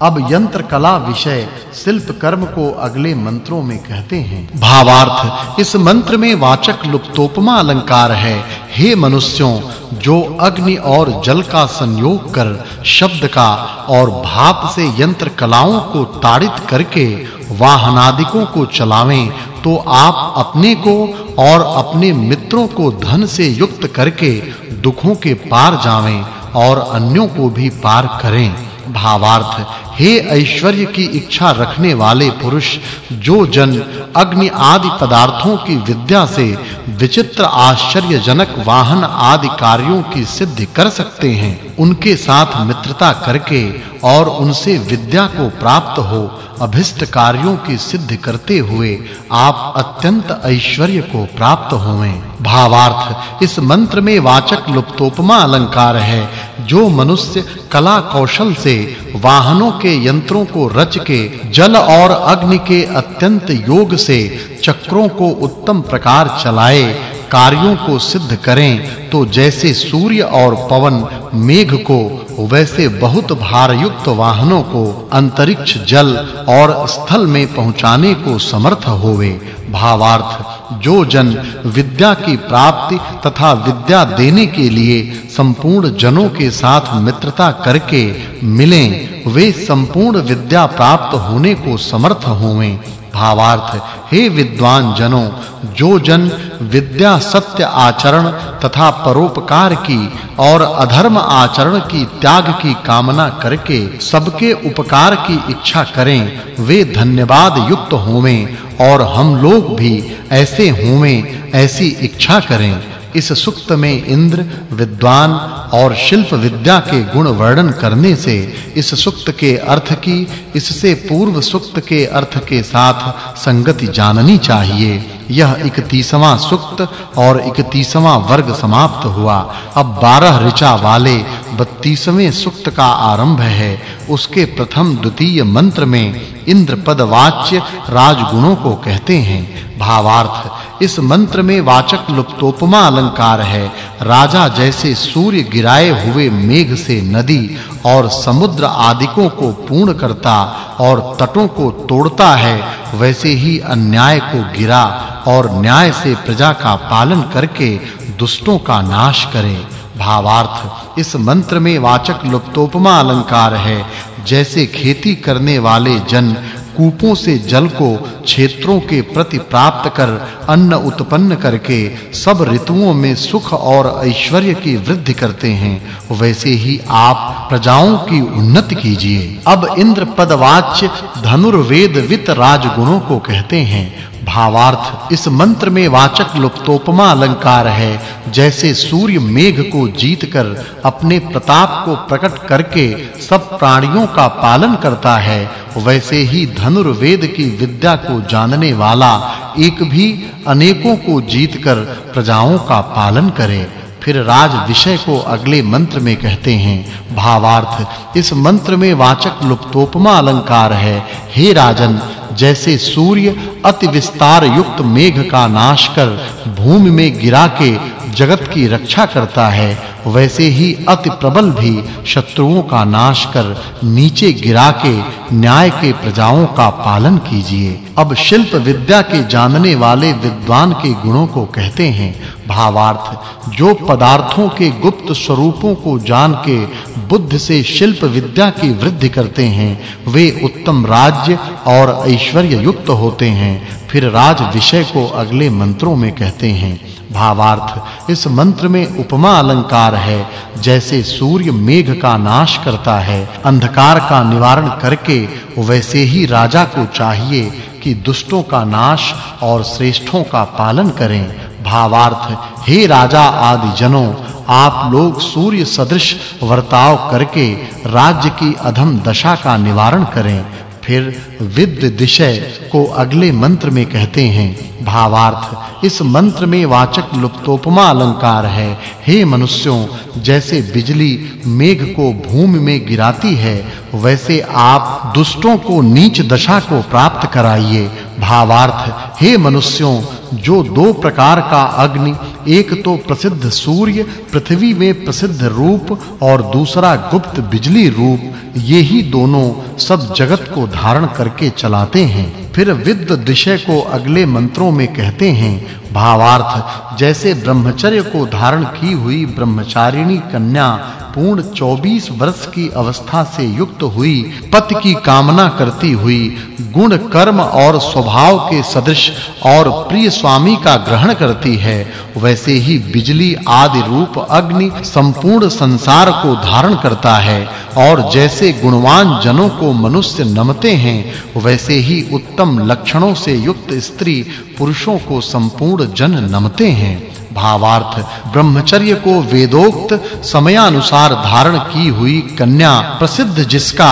अब यंत्र कला विषय शिल्प कर्म को अगले मंत्रों में कहते हैं। भावार्थ, इस मंत्र में वाचक् लुप्तोपमा अलंकार है। हे मनुष्यों, जो अग्नि और जल का संयोग कर शब्द का और भाप से यंत्र कलाओं को ताड़ित करके वाहनादिकों को चलावें तो आप अपने को और अपने मित्रों को धन से युक्त करके दुखों के पार जावें और अन्यों को भी पार करें। भावार्थ हे ऐश्वर्य की इच्छा रखने वाले पुरुष, जो जन अग्नि आदि पदार्थों की विद्या से विचित्र आश्चर्यजनक वाहन आदि कार्यों की सिद्धि कर सकते हैं, उनके साथ मित्रता करके और उनसे विद्या को प्राप्त हो, अभिष्ट कार्यों की सिद्धि करते हुए आप अत्यंत ऐश्वर्य को प्राप्त होवें। भावार्थ, इस मंत्र में वाचक् लुप्तोपमा अलंकार है, जो मनुष्य कला कौशल से वाहनों के यंत्रों को रच के, जल और अग्नि के अत्यंत योग से चक्रों को उत्तम प्रकार चलाए, कार्यों को सिद्ध करें तो जैसे सूर्य और पवन मेघ को, वैसे बहुत भार युक्त वाहनों को, अंतरिक्ष जल और स्थल में पहुँचाने को समर्थ होवे। भावार्थ जो जन विद्या की प्राप्ति तथा विद्या देने के लिए संपूर्ण जनों के साथ मित्रता करके मिलें, वे संपूर्ण विद्या प्राप्त होने को समर्थ होवें। भावार्थ, हे विद्वान जनों, जो जन विद्या सत्य आचरण तथा परोपकार की और अधर्म आचरण की त्याग की कामना करके सबके उपकार की इच्छा करें, वे धन्यवाद युक्त होवें और हम लोग भी ऐसे होवें, ऐसी इच्छा करें। इस सुक्त में इंद्र, विद्वान और शिल्प विद्या के गुण वर्णन करने से इस सुक्त के अर्थ की, इससे पूर्व सुक्त के अर्थ के साथ संगति जाननी चाहिए। यह 31वां सुक्त और 31वां वर्ग समाप्त हुआ। अब 12 ऋचा वाले 32वें सुक्त का आरंभ है। उसके प्रथम द्वितीय मंत्र में इंद्र पद वाच्य राजगुणों को कहते हैं। भावार्थ, इस मंत्र में वाचक् लुप्तोपमा अलंकार है। राजा जैसे सूर्य गिराए हुए मेघ से नदी और समुद्र आदिकों को पूर्ण करता और तटों को तोड़ता है, वैसे ही अन्याय को गिरा और न्याय से प्रजा का पालन करके दुष्टों का नाश करे। भावार्थ, इस मंत्र में वाचक् लुप्तोपमा अलंकार है। जैसे खेती करने वाले जन कूपों से जल को क्षेत्रों के प्रति प्राप्त कर अन्न उत्पन्न करके सब ऋतुओं में सुख और ऐश्वर्य की वृद्धि करते हैं, वैसे ही आप प्रजाओं की उन्नति कीजिए। अब इंद्र पदवाच्य धनुर्वेद वित राजगुणों को कहते हैं भावार्थ। इस मंत्र में वाचक् लुप्तोपमा अलंकार है, जैसे सूर्य मेघ को जीतकर अपने प्रताप को प्रकट करके सब प्राणियों का पालन करता है, वैसे ही धनुर्वेद की विद्या को जानने वाला एक भी अनेकों को जीतकर प्रजाओं का पालन करे। फिर राज विषय को अगले मंत्र में कहते हैं, भावार्थ। इस मंत्र में वाचक् लुप्तोपमा अलंकार है, हे राजन जैसे सूर्य अति विस्तार युक्त मेघ का नाश कर भूमि में गिरा के जगत की रक्षा करता है वैसे ही अति प्रबल भी शत्रुओं का नाश कर नीचे गिरा के न्याय के प्रजाओं का पालन कीजिए। अब शिल्प विद्या के जानने वाले विद्वान के गुणों को कहते हैं, भावार्थ, जो पदार्थों के गुप्त स्वरूपों को जान के बुद्ध से शिल्प विद्या की वृद्धि करते हैं, वे उत्तम राज्य और ऐश्वर्य युक्त होते हैं। फिर राज विषय को अगले मंत्रों में कहते हैं। भावार्थ, इस मंत्र में उपमा अलंकार है, जैसे सूर्य मेघ का नाश करता है, अंधकार का निवारण करके वैसे ही राजा को चाहिए कि दुष्टों का नाश और श्रेष्ठों का पालन करें। भावार्थ, हे राजा आदि जनों आप लोग सूर्य सदृश वर्ताव करके राज्य की अधम दशा का निवारण करें। फिर विद्य दिशय को अगले मंत्र में कहते हैं, भावार्थ, इस मंत्र में वाचक् लुप्तोपमा अलंकार है। हे मनुष्यों, जैसे बिजली मेघ को भूमि में गिराती है वैसे आप दुष्टों को नीच दशा को प्राप्त कराइए। भावार्थ, हे मनुष्यों, जो दो प्रकार का अग्नि, एक तो प्रसिद्ध सूर्य, पृथ्वी में प्रसिद्ध रूप और दूसरा गुप्त बिजली रूप, ये ही दोनों सब जगत को धारण करके चलाते हैं। फिर विद्ध दिशय को अगले मंत्रों में कहते हैं, भावार्थ, जैसे ब्रह्मचर्य को धारण की हुई ब्रह्मचारिणी कन्या पूर्ण 24 वर्ष की अवस्था से युक्त हुई, पति की कामना करती हुई, गुण, कर्म और स्वभाव के सदृश और प्रिय स्वामी का ग्रहण करती है, वैसे ही बिजली आदि रूप अग्नि संपूर्ण संसार को धारण करता है और जैसे गुणवान जनों को मनुष्य नमते हैं, वैसे ही उत्तम लक्षणों से युक्त स्त्री पुरुषों को संपूर्ण जन नमते हैं। भावार्थ, ब्रह्मचर्य को वेदोक्त समयानुसार धारण की हुई कन्या प्रसिद्ध जिसका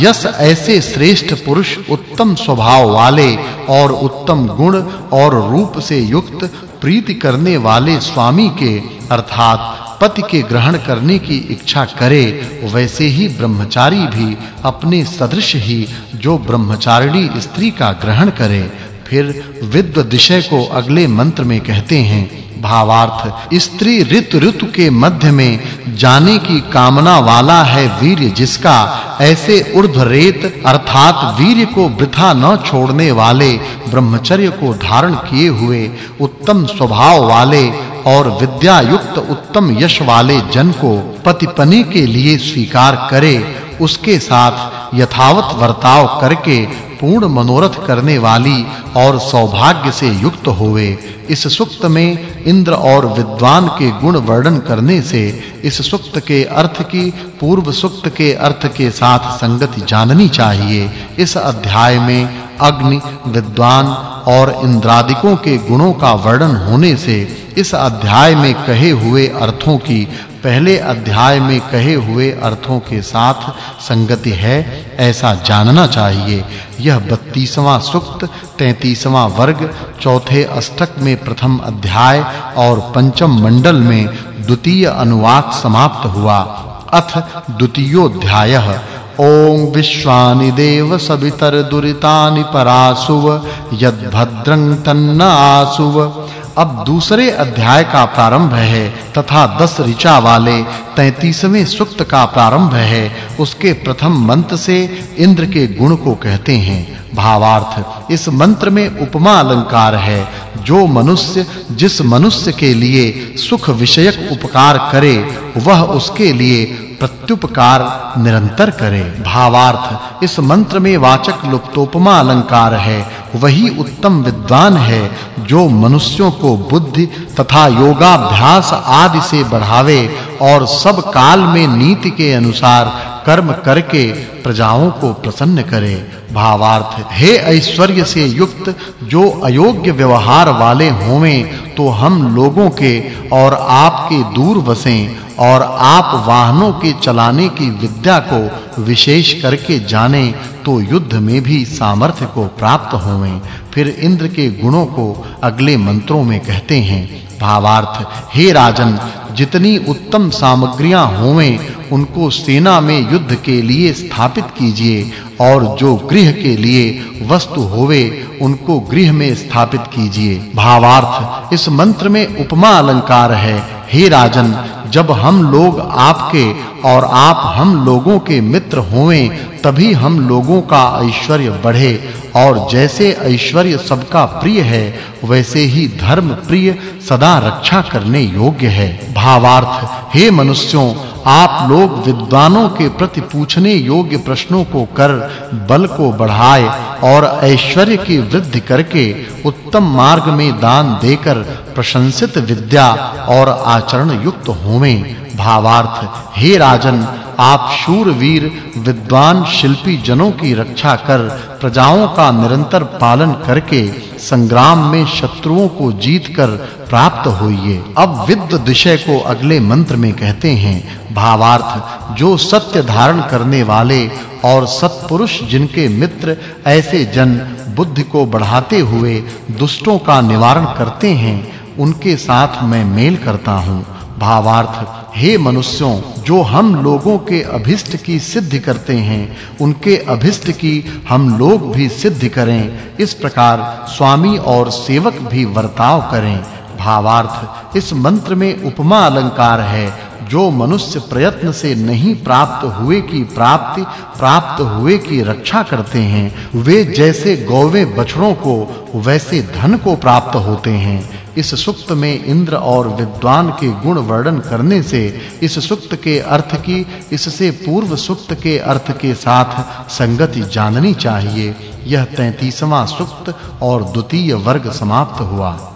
यश ऐसे श्रेष्ठ पुरुष उत्तम स्वभाव वाले और उत्तम गुण और रूप से युक्त प्रीति करने वाले स्वामी के, अर्थात पति के ग्रहण करने की इच्छा करे, वैसे ही ब्रह्मचारी भी अपने सदृश ही जो ब्रह्मचारिणी स्त्री का ग्रहण करे, फिर विद्व दिशय को अगले मंत्र में कहते हैं भावार्थ, स्त्री ऋतु ऋतु के मध्य में जाने की कामना वाला है वीर्य जिसका ऐसे ऊर्ध्व रेत अर्थात वीर्य को वृथा न छोड़ने वाले ब्रह्मचर्य को धारण किए हुए उत्तम स्वभाव वाले और विद्या युक्त उत्तम यश वाले जन को पतिपनि के लिए स्वीकार करे, उसके साथ यथावत वर्ताव करके पूर्ण मनोरथ करने वाली और सौभाग्य से युक्त होवे। इस सुक्त में इंद्र और विद्वान के गुण वर्णन करने से इस सुक्त के अर्थ की, पूर्व सुक्त के अर्थ के साथ संगति जाननी चाहिए। इस अध्याय में अग्नि, विद्वान और इंद्रादिकों के गुणों का वर्णन होने से इस अध्याय में कहे हुए अर्थों की, पहले अध्याय में कहे हुए अर्थों के साथ संगति है। ऐसा जानना चाहिए। यह 32वां सूक्त 33वां वर्ग, चौथे अष्टक में प्रथम अध्याय और पंचम मंडल में द्वितीय अनुवाद समाप्त हुआ। अथ द्वितीयोध्यायः। ओम विश्वानि देव सवितर दुरितानि परासुव, यद्भद्रं तन्न आसुव। अब दूसरे अध्याय का प्रारंभ है, तथा दस ऋचा वाले 33वें सूक्त का प्रारंभ है, उसके प्रथम मंत्र से इंद्र के गुण को कहते हैं। भावार्थ, इस मंत्र में उपमा अलंकार है, जो मनुष्य, जिस मनुष्य के लिए सुख विषयक उपकार करे, वह उसके लिए प्रत्युपकार निरंतर करे। भावार्थ, इस मंत्र में वाचक् लुप्तोपमा अलंकार है वही उत्तम विद्वान है जो मनुष्यों को बुद्धि तथा योगाभ्यास आदि से बढ़ावे और सब काल में नीति के अनुसार कर्म करके प्रजाओं को प्रसन्न करे। भावार्थ, हे ऐश्वर्य से युक्त जो अयोग्य व्यवहार वाले होवें तो हम लोगों के और आपके दूर बसें और आप वाहनों के चलाने की विद्या को विशेष करके जाने तो युद्ध में भी सामर्थ्य को प्राप्त होवें। फिर इंद्र के गुणों को अगले मंत्रों में कहते हैं, भावार्थ, हे राजन, जितनी उत्तम सामग्रियाँ होवें, उनको सेना में युद्ध के लिए स्थापित कीजिए, और जो गृह के लिए वस्तु होवे, उनको गृह में स्थापित कीजिए। भावार्थ, इस मंत्र में उपमा अलंकार है, हे राजन जब हम लोग आपके और आप हम लोगों के मित्र होवें तभी हम लोगों का ऐश्वर्य बढ़े। और जैसे ऐश्वर्य सबका प्रिय है, वैसे ही धर्म प्रिय सदा रक्षा करने योग्य है। भावार्थ, हे मनुष्यों आप लोग विद्वानों के प्रति पूछने योग्य प्रश्नों को कर, बल को बढ़ाए और ऐश्वर्य की वृद्धि करके उत्तम मार्ग में दान देकर प्रशंसित विद्या और आचरण युक्त होवें। भावार्थ, हे राजन, आप शूरवीर, विद्वान शिल्पी जनों की रक्षा कर प्रजाओं का निरंतर पालन करके संग्राम में शत्रुओं को जीतकर प्राप्त होइए। अब विद्व दिशय को अगले मंत्र में कहते हैं, भावार्थ, जो सत्य धारण करने वाले और सत्पुरुष जिनके मित्र ऐसे जन बुद्धि को बढ़ाते हुए दुष्टों का निवारण करते हैं, उनके साथ मैं मेल करता हूँ। भावार्थ हे मनुष्यों, जो हम लोगों के अभिष्ट की सिद्धि करते हैं, उनके अभिष्ट की हम लोग भी सिद्धि करें। इस प्रकार स्वामी और सेवक भी वर्ताव करें। भावार्थ, इस मंत्र में उपमा अलंकार है, जो मनुष्य प्रयत्न से नहीं प्राप्त हुए की प्राप्ति, प्राप्त हुए की रक्षा करते हैं। वे जैसे गौवे बछड़ों को, वैसे धन को प्राप्त होते हैं। इस सुक्त में इंद्र और विद्वान के गुण वर्णन करने से इस सुक्त के अर्थ की, इससे पूर्व सुक्त के अर्थ के साथ संगति जाननी चाहिए। यह 33वां सुक्त और द्वितीय वर्ग समाप्त हुआ।